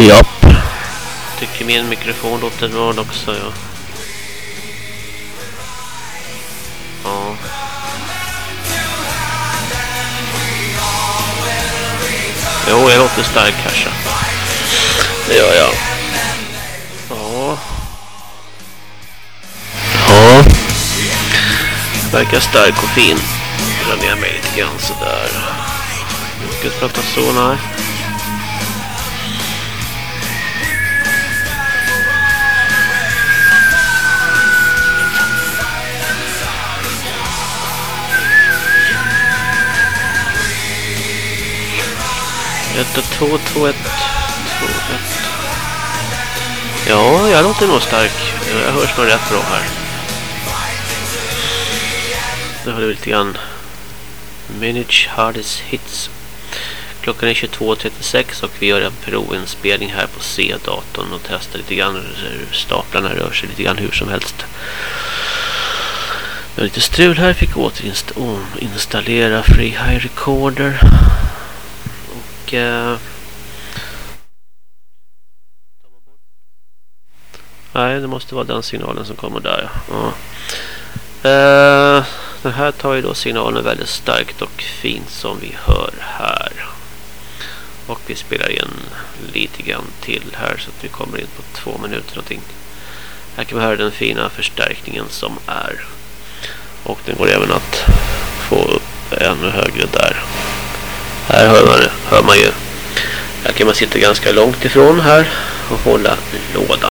Japp. Tycker min mikrofon låter bra också, ja. Ja. Jo, jag låter stark kanske. Det gör jag. Ja. Ja. Verkar stark och fin. Jag ner mig lite grann sådär. Mycket prata så, nej. Ett, två, två, ett, två, ett. Ja, jag låter nog stark. Jag hörs nog rätt bra här. Det hörde vi lite grann Minage Hardest Hits. Klockan är 22.36 och vi gör en provinspelning här på C-datorn och testar lite grann hur staplarna rör sig lite grann hur som helst. Det var lite strul här, fick återinstallera Free High Recorder. Och eh, Nej, det måste vara den signalen som kommer där. Ja. Eh, den här tar ju då signalen väldigt starkt och fint som vi hör här. Och vi spelar in lite grann till här så att vi kommer in på två minuter någonting. Här kan vi höra den fina förstärkningen som är. Och den går även att få upp ännu högre där. Här hör man, hör man ju. Här kan man sitta ganska långt ifrån här och hålla låda.